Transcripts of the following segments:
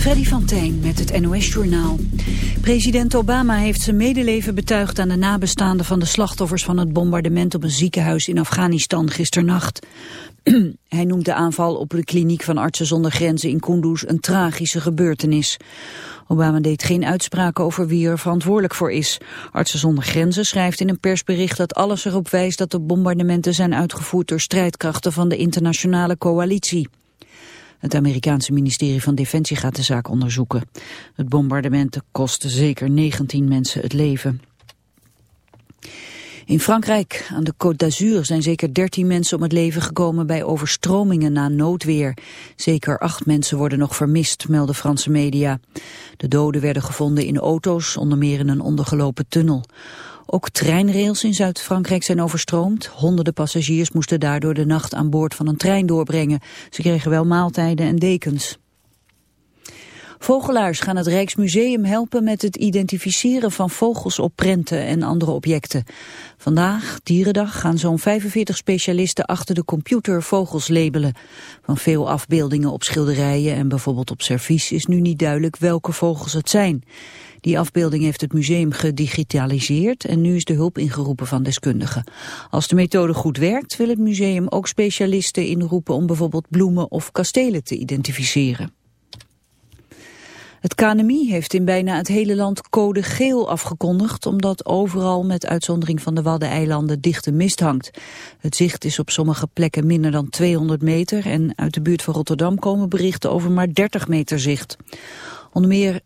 Freddy van Tijn met het NOS-journaal. President Obama heeft zijn medeleven betuigd aan de nabestaanden van de slachtoffers van het bombardement op een ziekenhuis in Afghanistan gisternacht. Hij noemt de aanval op de kliniek van Artsen zonder Grenzen in Kunduz een tragische gebeurtenis. Obama deed geen uitspraken over wie er verantwoordelijk voor is. Artsen zonder Grenzen schrijft in een persbericht dat alles erop wijst dat de bombardementen zijn uitgevoerd door strijdkrachten van de internationale coalitie. Het Amerikaanse ministerie van Defensie gaat de zaak onderzoeken. Het bombardement kostte zeker 19 mensen het leven. In Frankrijk, aan de Côte d'Azur, zijn zeker 13 mensen om het leven gekomen bij overstromingen na noodweer. Zeker acht mensen worden nog vermist, melden Franse media. De doden werden gevonden in auto's, onder meer in een ondergelopen tunnel. Ook treinrails in Zuid-Frankrijk zijn overstroomd. Honderden passagiers moesten daardoor de nacht aan boord van een trein doorbrengen. Ze kregen wel maaltijden en dekens. Vogelaars gaan het Rijksmuseum helpen met het identificeren van vogels op prenten en andere objecten. Vandaag, Dierendag, gaan zo'n 45 specialisten achter de computer vogels labelen. Van veel afbeeldingen op schilderijen en bijvoorbeeld op servies is nu niet duidelijk welke vogels het zijn. Die afbeelding heeft het museum gedigitaliseerd en nu is de hulp ingeroepen van deskundigen. Als de methode goed werkt wil het museum ook specialisten inroepen om bijvoorbeeld bloemen of kastelen te identificeren. Het KNMI heeft in bijna het hele land code geel afgekondigd... omdat overal met uitzondering van de Waddeneilanden dichte mist hangt. Het zicht is op sommige plekken minder dan 200 meter... en uit de buurt van Rotterdam komen berichten over maar 30 meter zicht. Onder meer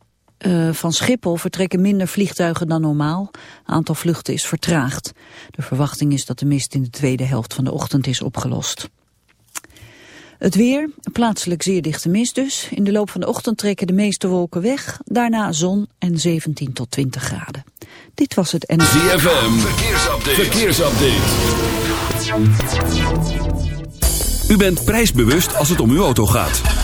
uh, van Schiphol vertrekken minder vliegtuigen dan normaal. Aantal vluchten is vertraagd. De verwachting is dat de mist in de tweede helft van de ochtend is opgelost. Het weer, plaatselijk zeer dichte mist dus. In de loop van de ochtend trekken de meeste wolken weg. Daarna zon en 17 tot 20 graden. Dit was het en... ZFM, verkeersupdate. verkeersupdate. U bent prijsbewust als het om uw auto gaat.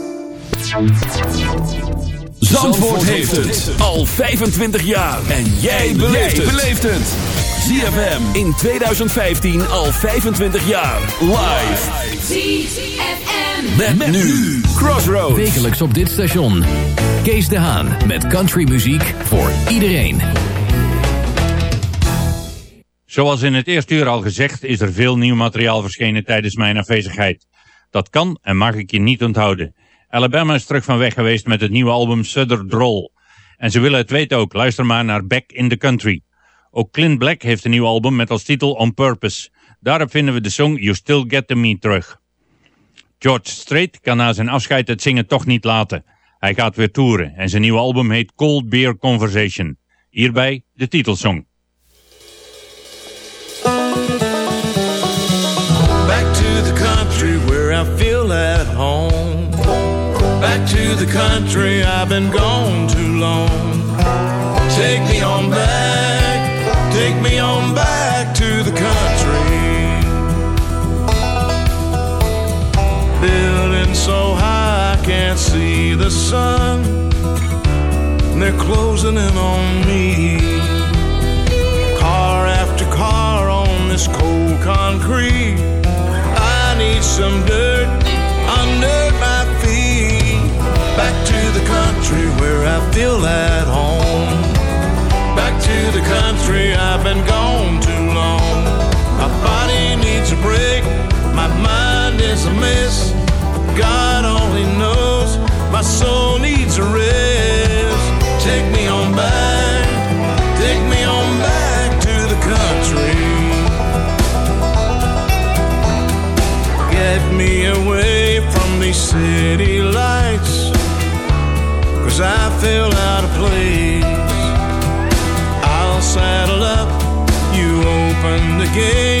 Zandvoort heeft het al 25 jaar. En jij beleeft het. ZFM in 2015 al 25 jaar. Live. ZFM. Met, met nu Crossroads. Wekelijks op dit station. Kees de Haan met countrymuziek voor iedereen. Zoals in het eerste uur al gezegd is er veel nieuw materiaal verschenen tijdens mijn afwezigheid. Dat kan en mag ik je niet onthouden. Alabama is terug van weg geweest met het nieuwe album Sutter Droll. En ze willen het weten ook, luister maar naar Back in the Country. Ook Clint Black heeft een nieuw album met als titel On Purpose. Daarop vinden we de song You Still Get to Me terug. George Strait kan na zijn afscheid het zingen toch niet laten. Hij gaat weer toeren en zijn nieuwe album heet Cold Beer Conversation. Hierbij de titelsong. Back to the country where I feel at home Back to the country, I've been gone too long. Take me on back, take me on back to the country. Building so high I can't see the sun. They're closing in on me. Car after car on this cold concrete. I need some dirt under my Back to the country where I feel at home. Back to the country, I've been gone too long. My body needs a break, my mind is a mess. God only knows my soul needs a rest. Take me on back, take me on back to the country. Get me away from these cities Cause I feel out of place. I'll saddle up You open the gate.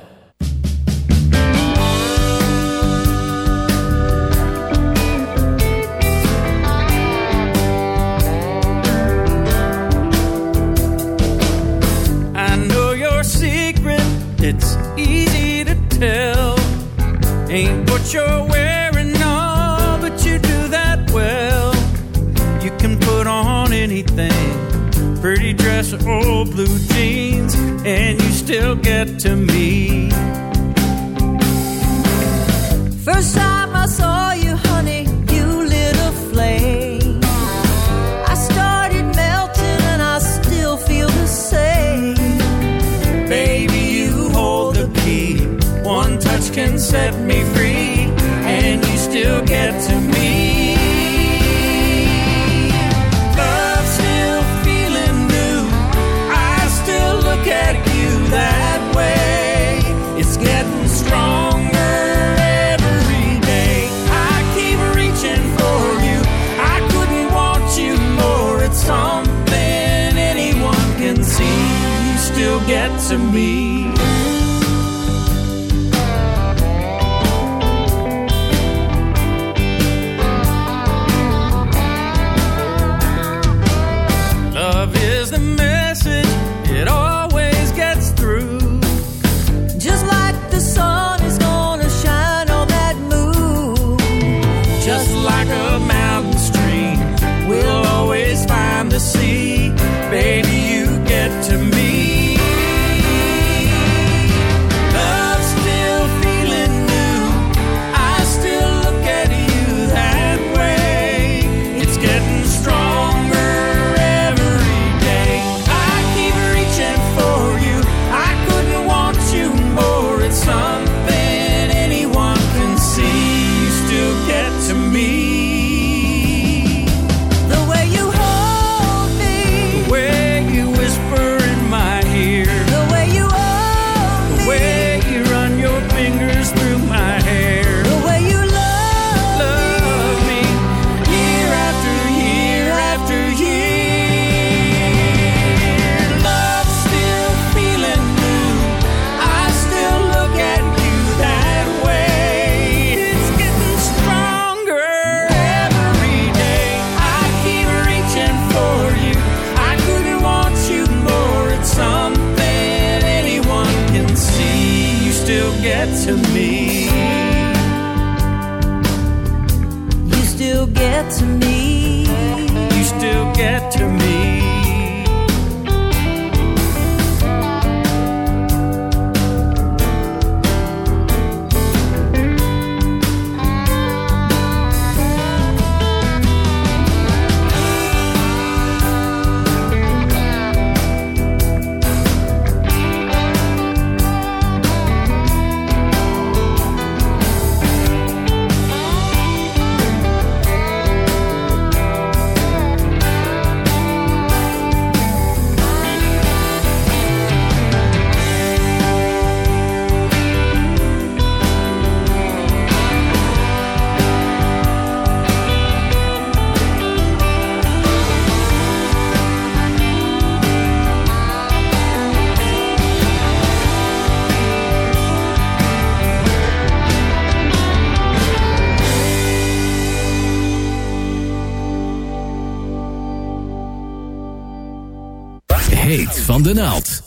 to me to me Heet van de naald.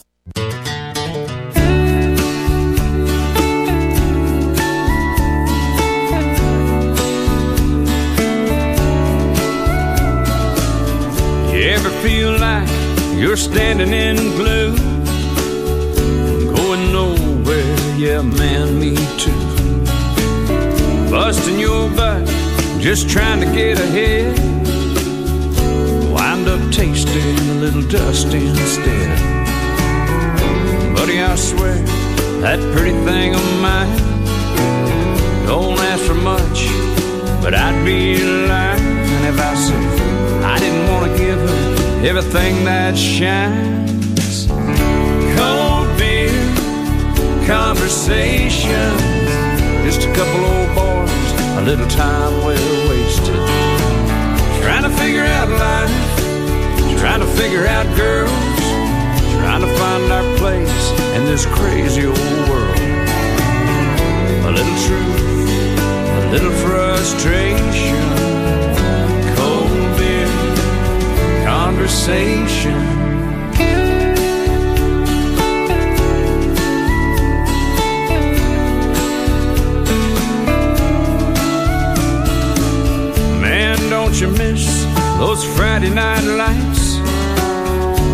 You ever feel like you're standing in glue? Going nowhere, yeah, man, me too. Busting your butt, just trying to get ahead. Tasting a little dust instead. Buddy, I swear, that pretty thing of mine don't ask for much, but I'd be lying if I said I didn't want to give her everything that shines. Cold beer, conversation, just a couple old boys, a little time well wasted. Trying to figure out life, trying to figure out girls, trying to find our place in this crazy old world. A little truth, a little frustration, cold beer, conversation. Man, don't you miss those Friday night lights?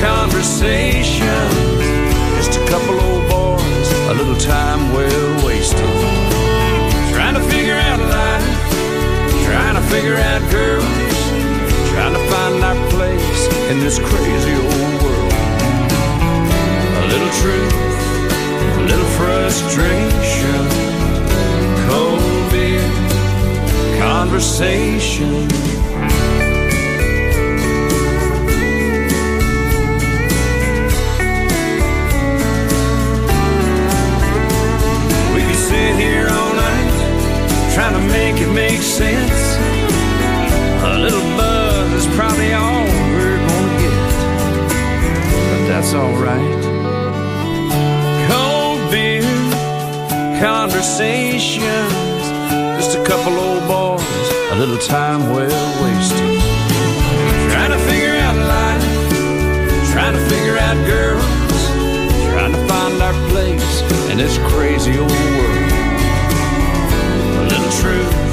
Conversation, just a couple old boys, a little time well wasted. Trying to figure out life, trying to figure out girls, trying to find our place in this crazy old world. A little truth, a little frustration, cold beer, conversation. It makes sense. A little buzz is probably all we're gonna get, but that's alright. Cold beer, conversations, just a couple old boys, a little time well wasted. Trying to figure out life, trying to figure out girls, trying to find our place in this crazy old world. A little truth,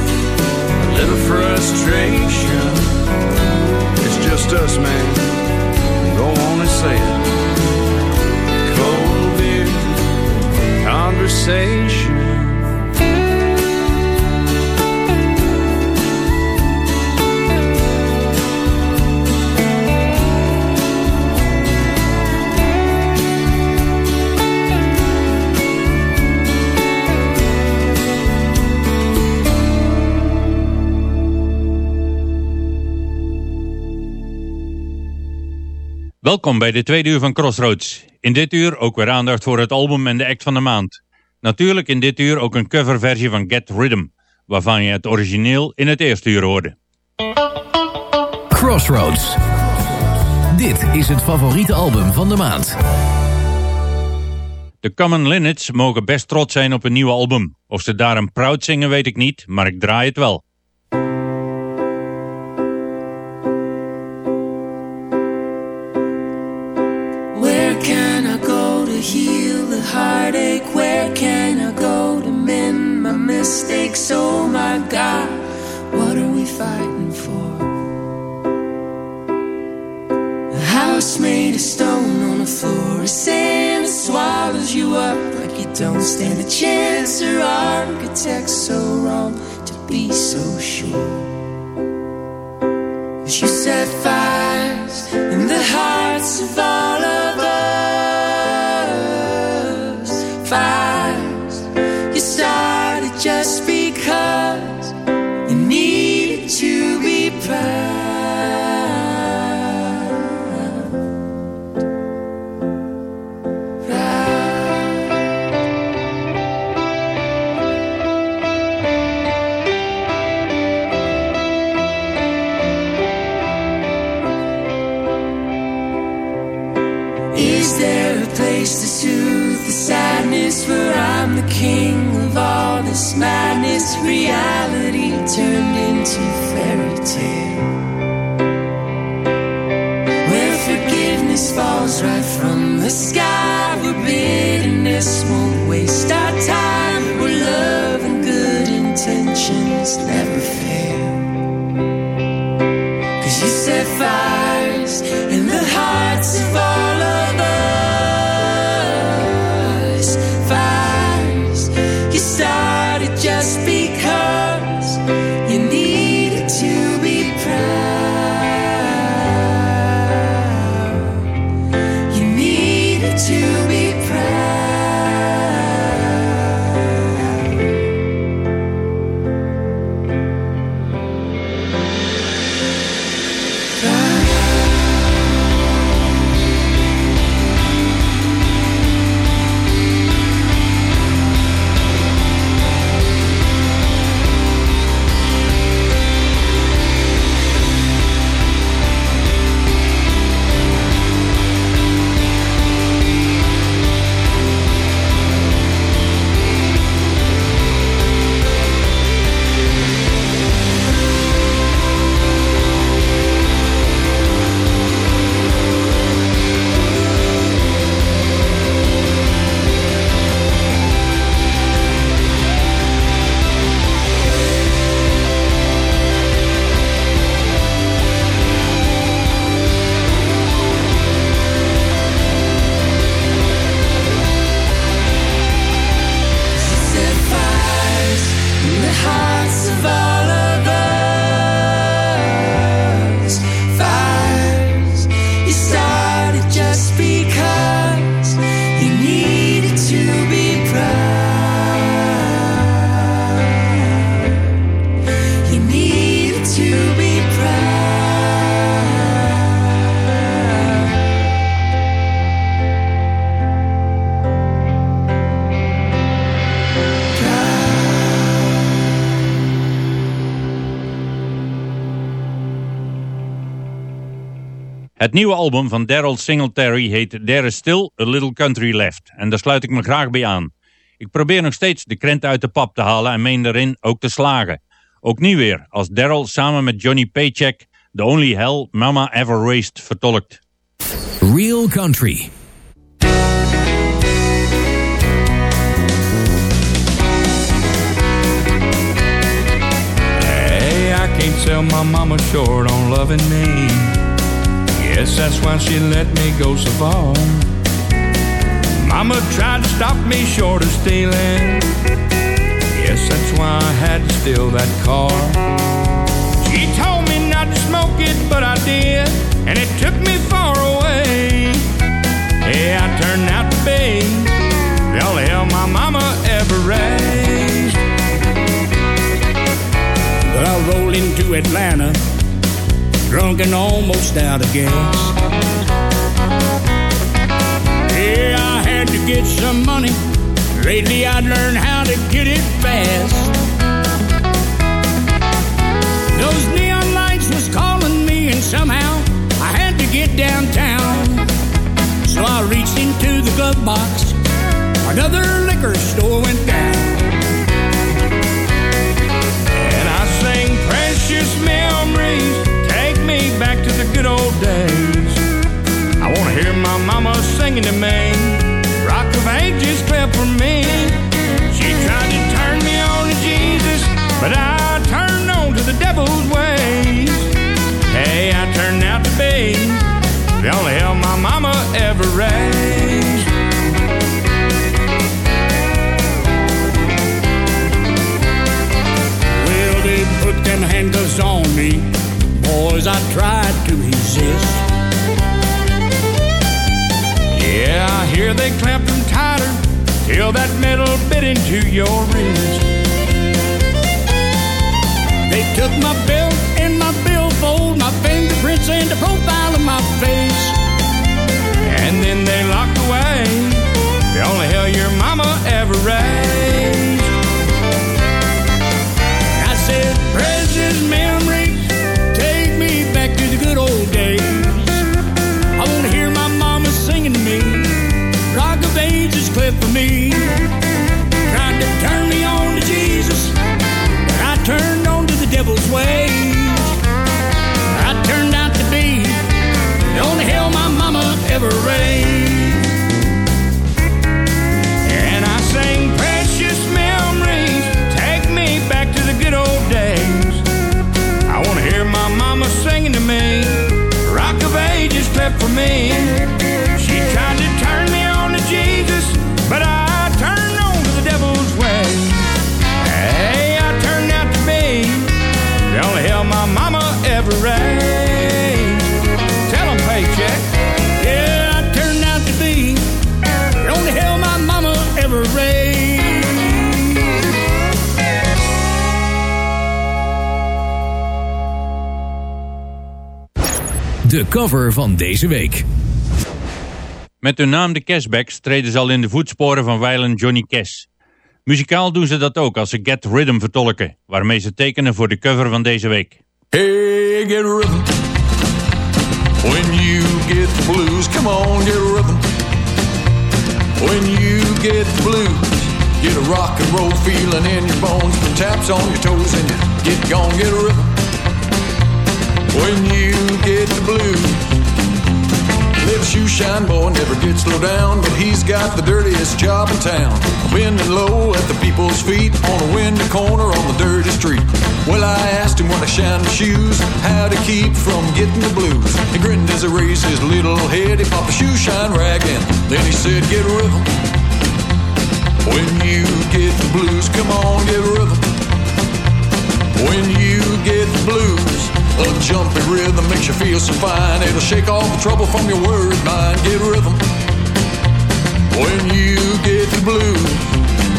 frustration. It's just us, man. Go on and say it. Cold beer, conversation. Welkom bij de tweede uur van Crossroads. In dit uur ook weer aandacht voor het album en de act van de maand. Natuurlijk in dit uur ook een coverversie van Get Rhythm, waarvan je het origineel in het eerste uur hoorde. Crossroads. Dit is het favoriete album van de maand. De Common Linnets mogen best trots zijn op een nieuw album. Of ze daarom proud zingen weet ik niet, maar ik draai het wel. Heartache? Where can I go to mend my mistakes? Oh my God, what are we fighting for? A house made of stone on the floor of sand swallows you up like you don't stand a chance. Or architects so wrong to be so sure. You set fires in the hearts of all Reality turned into fairy tale. Where forgiveness falls right from the sky, where bitterness won't waste our time, where love and good intentions never fail. Het nieuwe album van Daryl Singletary heet There is Still a Little Country Left. En daar sluit ik me graag bij aan. Ik probeer nog steeds de krent uit de pap te halen en meen daarin ook te slagen. Ook nu weer, als Daryl samen met Johnny Paycheck The Only Hell Mama Ever Raised vertolkt. Real Country. Hey, I can't sell my mama short on loving me. Guess that's why she let me go so far. Mama tried to stop me short of stealing. Guess that's why I had to steal that car. She told me not to smoke it, but I did, and it took me far away. Hey, I turned out to be the only hell my mama ever raised. But I rolled into Atlanta, drunk and almost out of gas. Yeah, I had to get some money. Lately, I'd learned how to get it fast. Those neon lights was calling me, and somehow I had to get downtown. So I reached into the glove box. Another liquor store went down. And I sang Precious Mel good old days. I wanna hear my mama singing to me. Rock of Ages clap for me. She tried to turn me on to Jesus, but I turned on to the devil's ways. Hey, I turned out to be the only hell my mama ever raised. Well, they put them handcuffs on me, boys. I tried Hear they clamped them tighter till that metal bit into your wrist. They took my belt and my billfold, my fingerprints and the profile of my face. And then they locked away the only hell your mama ever raised. Devil's ways. I turned out to be the only hell my mama ever raised. And I sing precious memories, take me back to the good old days. I want to hear my mama singing to me. Rock of ages clip for me. De cover van deze week. Met hun naam de Cashbacks treden ze al in de voetsporen van wijlen Johnny Cash. Muzikaal doen ze dat ook als ze Get Rhythm vertolken, waarmee ze tekenen voor de cover van deze week. Hey, get rhythm. When you get the blues, come on, get rhythm. When you get the blues, get a rock and roll feeling in your bones, put taps on your toes, and you get gone, get rhythm. When you get the blues, little shoe shine boy never gets slow down, but he's got the dirtiest job in town. Bending low at the people's feet on a windy corner on the dirty street. Well, I asked him when I shined shoes how to keep from getting the blues. He grinned as he raised his little head. He popped a shoe shine rag in. Then he said, Get rhythm. When you get the blues, come on, get rhythm. When you get the blues, a jumpy rhythm makes you feel so fine. It'll shake all the trouble from your worried mind. Get rhythm. When you get the blues.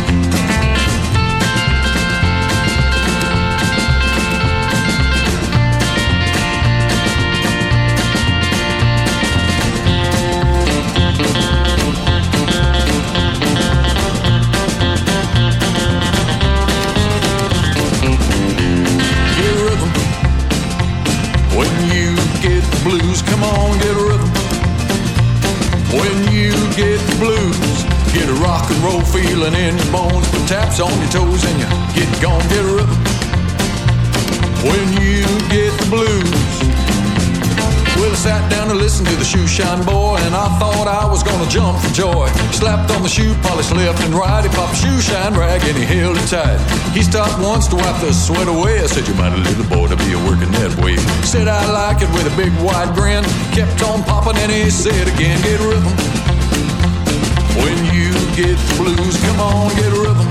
Get the blues, get a rock and roll feeling in your bones, put taps on your toes, and you get gone, get a rhythm. When you get the blues. Well, I sat down to listen to the shoe shine boy, and I thought I was gonna jump for joy. Slapped on the shoe polish left and right. He popped a shoe shine rag and he held it tight. He stopped once to wipe the sweat away. I said, You mighty little boy to be a working that way. Said I like it with a big wide grin. Kept on popping and he said again, Get rhythm. When you get the blues, come on, get a rhythm.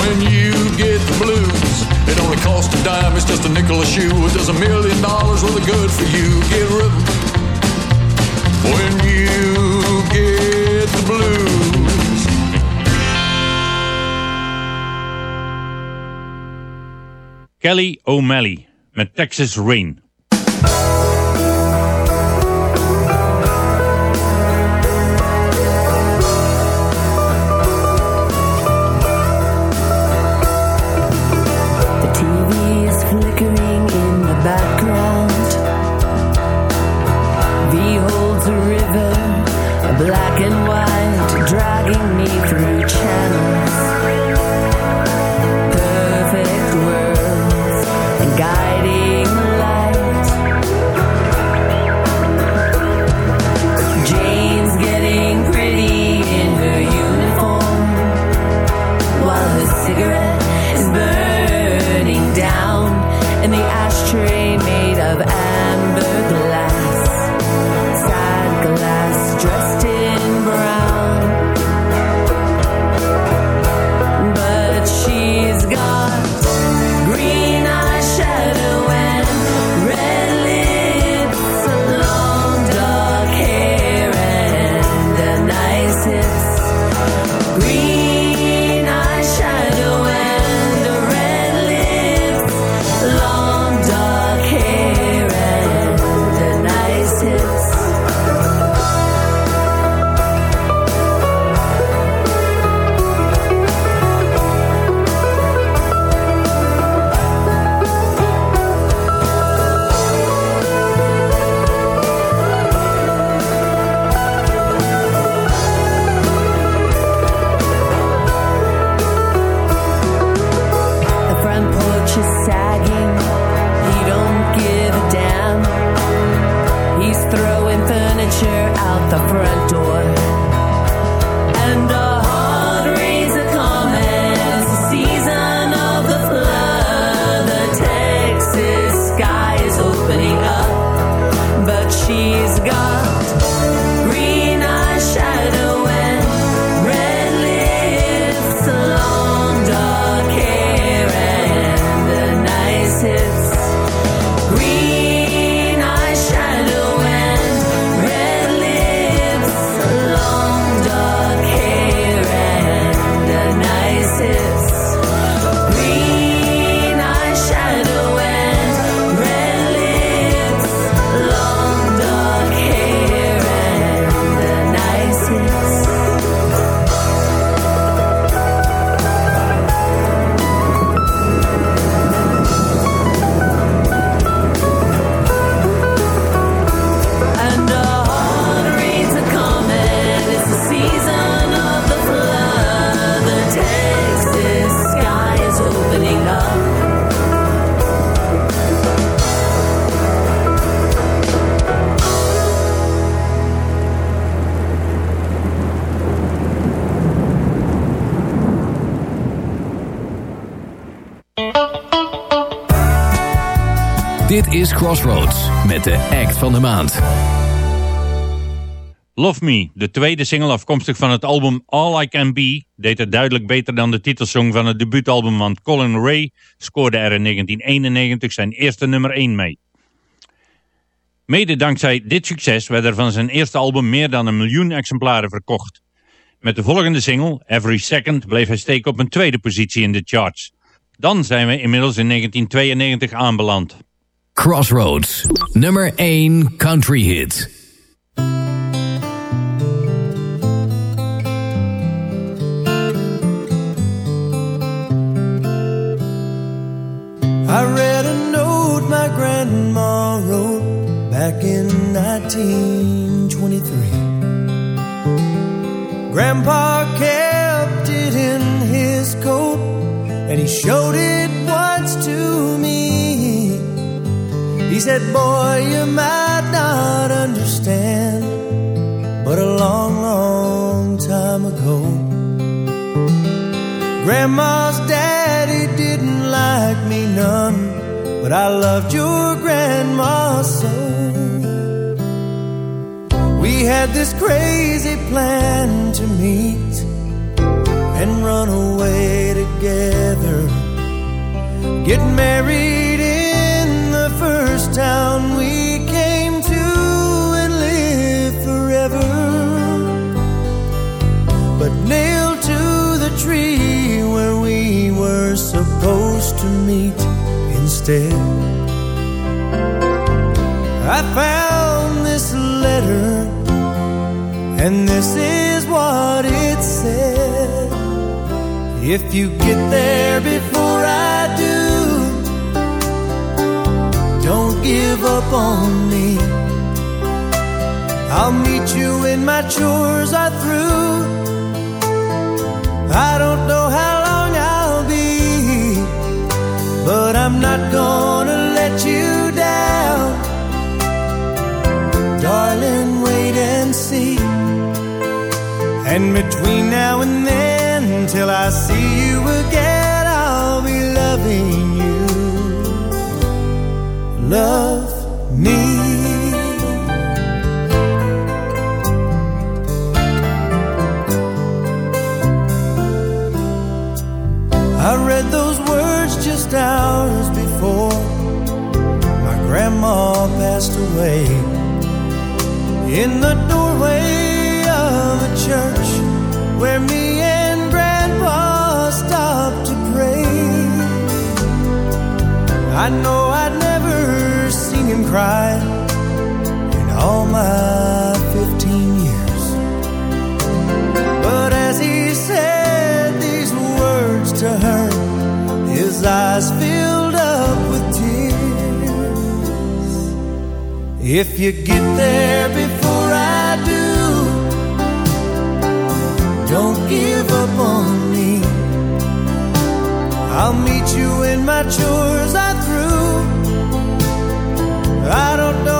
When you get the blues, it only costs a dime, it's just a nickel a shoe. It does a million dollars worth of good for you. Get rhythm. When you get the blues. Kelly O'Malley met Texas Rain. Is Crossroads met de act van de maand. Love Me, de tweede single afkomstig van het album All I Can Be, deed het duidelijk beter dan de titelsong van het debuutalbum, want Colin Ray scoorde er in 1991 zijn eerste nummer 1 mee. Mede dankzij dit succes werden er van zijn eerste album meer dan een miljoen exemplaren verkocht. Met de volgende single, Every Second, bleef hij steken op een tweede positie in de charts. Dan zijn we inmiddels in 1992 aanbeland. Crossroads, nummer 1 country hit. I read a note my grandma wrote back in 1923. Grandpa kept it in his coat and he showed it He said, Boy, you might not understand, but a long, long time ago. Grandma's daddy didn't like me none, but I loved your grandma so. We had this crazy plan to meet and run away together. Get married town we came to and live forever but nailed to the tree where we were supposed to meet instead. I found this letter, and this is what it said. If you get there before give up on me. I'll meet you when my chores are through. I don't know how long I'll be, but I'm not gonna let you down. Darling, wait and see. And between now and then, till I see you again, Love me. I read those words just hours before my grandma passed away. In the doorway of a church where me and grandpa stopped to pray. I know cry in all my 15 years. But as he said these words to her, his eyes filled up with tears. If you get there before I do, don't give up on me. I'll meet you when my chores. I don't know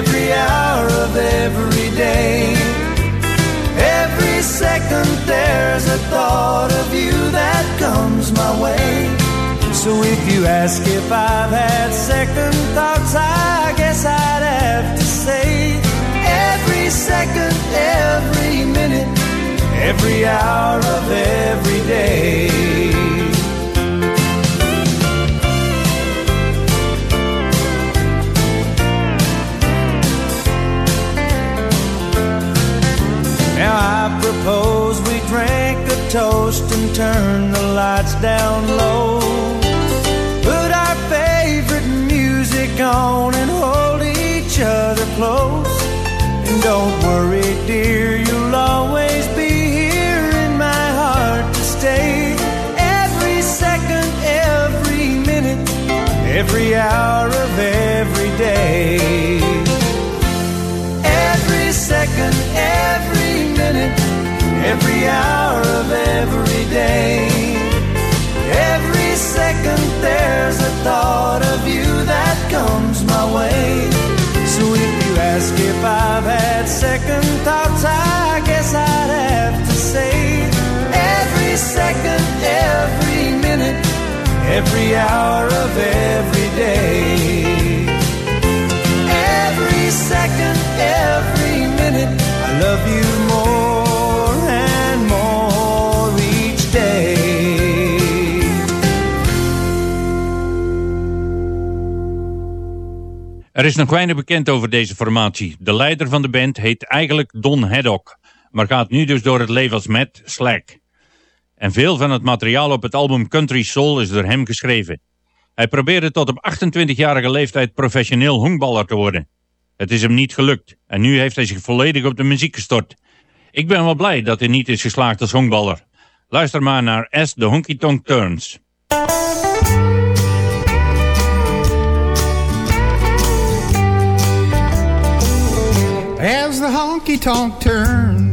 Every hour of every day. Every second there's a thought of you that comes my way. So if you ask if I've had second thoughts, I down low. Put our favorite music on and hold each other close. And don't worry, dear, you'll always be here in my heart to stay. Every second, every minute, every hour of every day. Every second, every minute, every hour of every day. Second there's a thought of you that comes my way. So if you ask if I've had second thoughts, I guess I'd have to say every second, every minute, every hour of every day. Er is nog weinig bekend over deze formatie. De leider van de band heet eigenlijk Don Haddock, maar gaat nu dus door het leven als Matt Slack. En veel van het materiaal op het album Country Soul is door hem geschreven. Hij probeerde tot op 28-jarige leeftijd professioneel honkballer te worden. Het is hem niet gelukt en nu heeft hij zich volledig op de muziek gestort. Ik ben wel blij dat hij niet is geslaagd als honkballer. Luister maar naar As the Honky Tonk Turns. As the honky tonk turns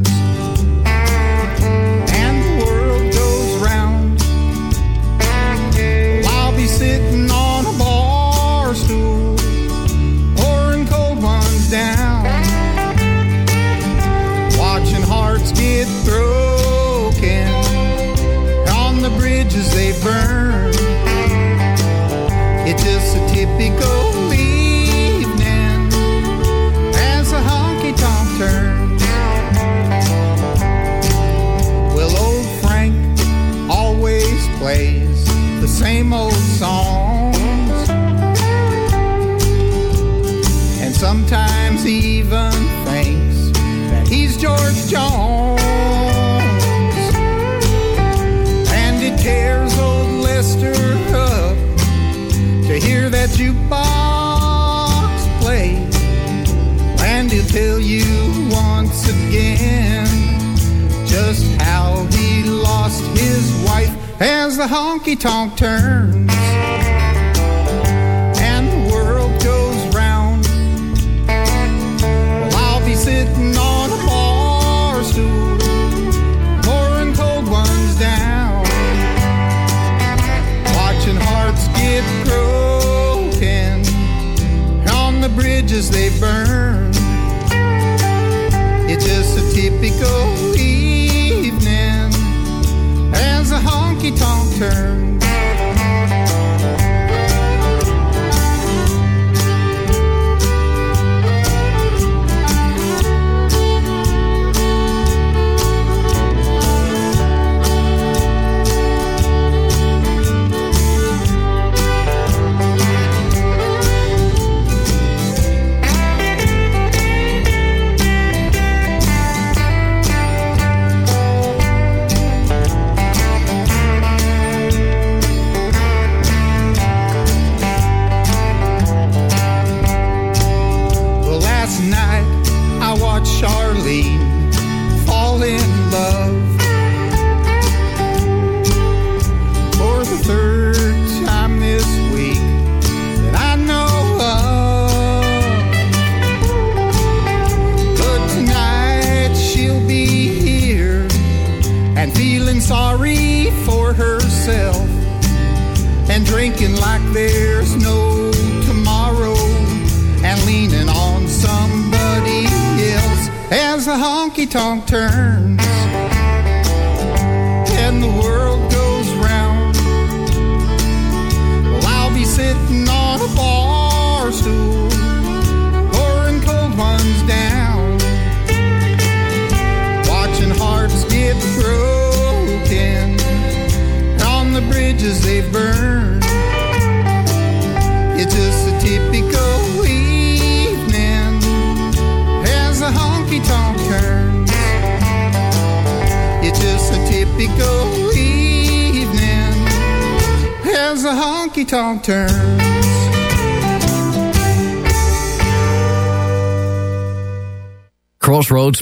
as the honky tonk turns and the world goes round, well, I'll be sitting on a bar stool, pouring cold ones down, watching hearts get broken on the bridges they burn. It's just a typical evening as a honky tonk turns.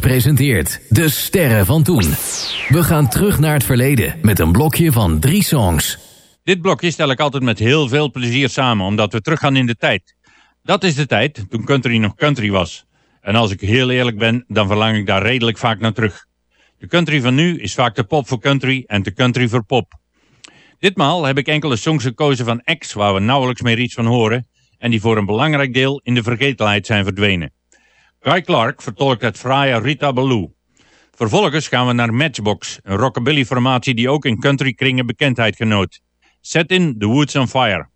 Presenteert De Sterren van Toen. We gaan terug naar het verleden met een blokje van drie songs. Dit blokje stel ik altijd met heel veel plezier samen, omdat we teruggaan in de tijd. Dat is de tijd toen country nog country was. En als ik heel eerlijk ben, dan verlang ik daar redelijk vaak naar terug. De country van nu is vaak de pop voor country en de country voor pop. Ditmaal heb ik enkele songs gekozen van X waar we nauwelijks meer iets van horen en die voor een belangrijk deel in de vergetelheid zijn verdwenen. Guy Clark vertolkt het fraaie Rita Ballou. Vervolgens gaan we naar Matchbox, een rockabilly formatie die ook in country kringen bekendheid genoot. Set in The Woods on Fire.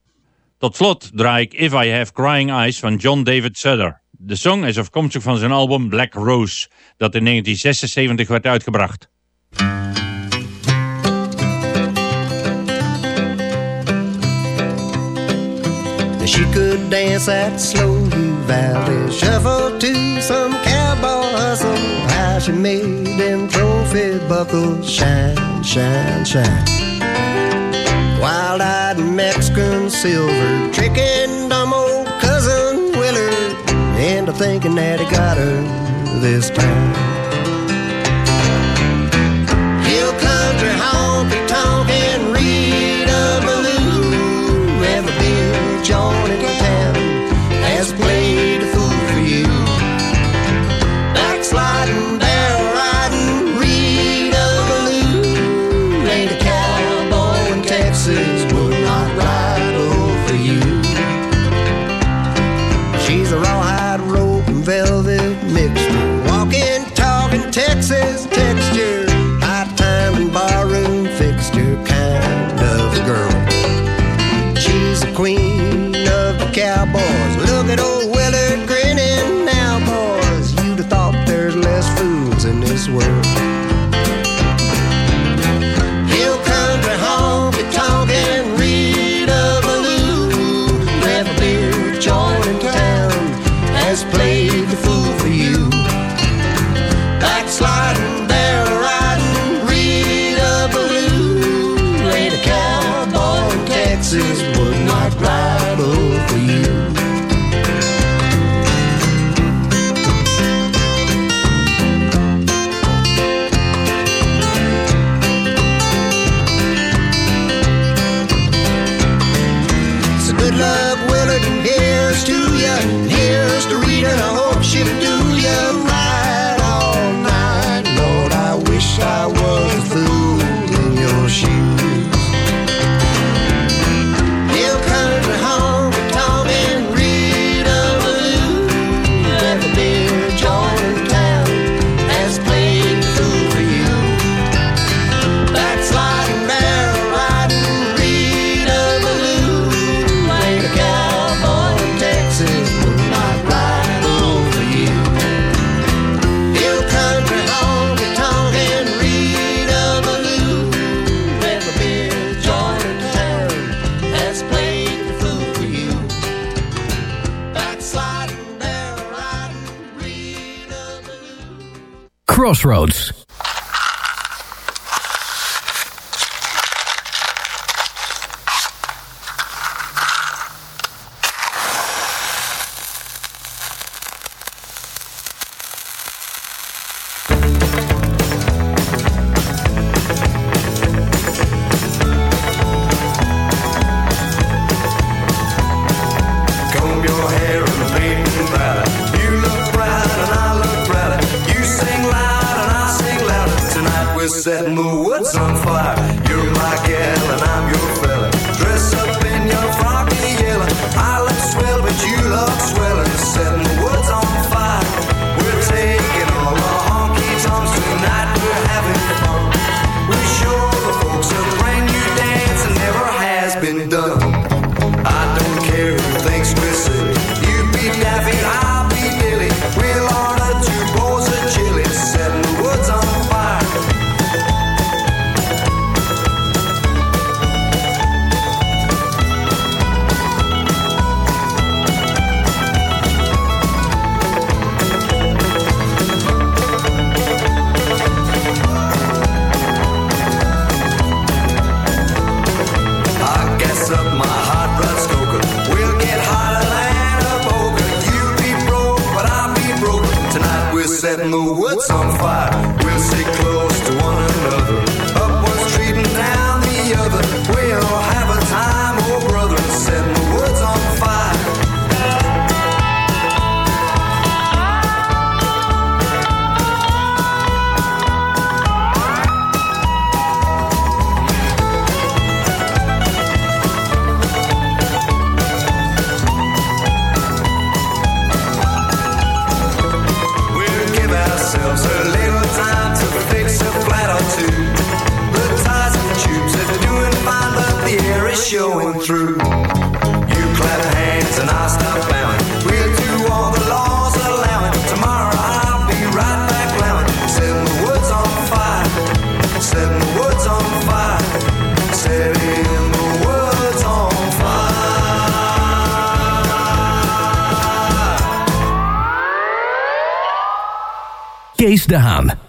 Tot slot draai ik If I Have Crying Eyes van John David Sutter. De song is afkomstig van zijn album Black Rose, dat in 1976 werd uitgebracht. She could dance valley shuffle to some cowboy hustle. How she made them trophy buckles shine, shine, shine. Wild-eyed Mexican silver tricking dumb old cousin Willard into thinking that he got her this time. Setting the woods on fire. Dan.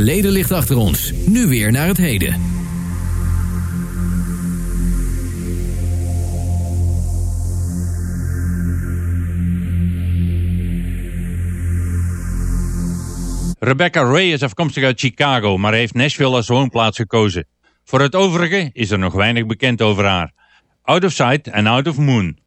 verleden ligt achter ons. Nu weer naar het heden. Rebecca Ray is afkomstig uit Chicago, maar heeft Nashville als woonplaats gekozen. Voor het overige is er nog weinig bekend over haar. Out of Sight and Out of Moon.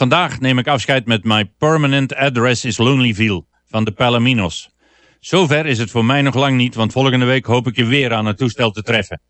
Vandaag neem ik afscheid met My Permanent Address is Lonelyville van de Palominos. Zover is het voor mij nog lang niet, want volgende week hoop ik je weer aan het toestel te treffen.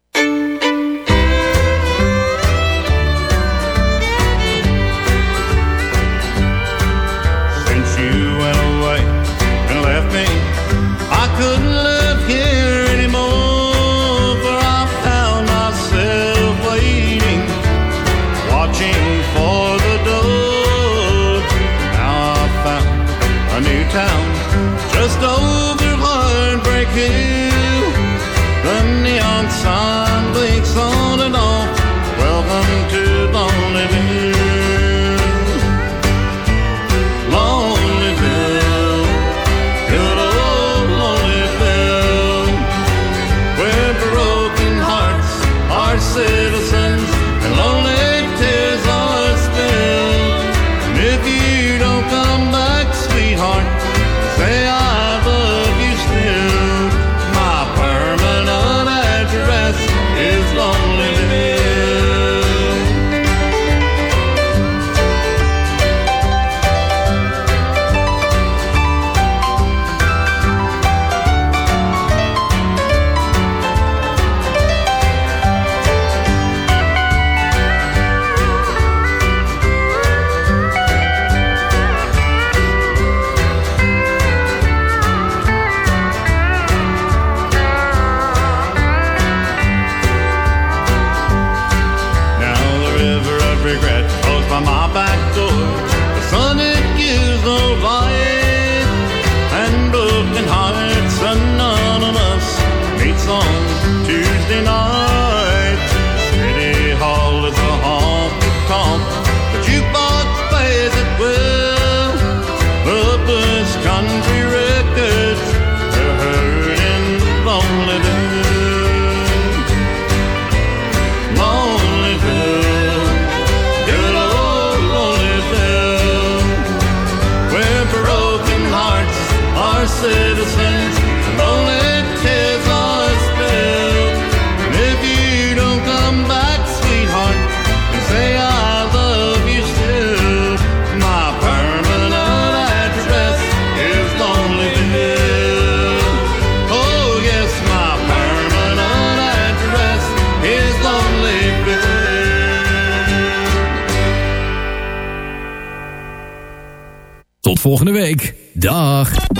Dag!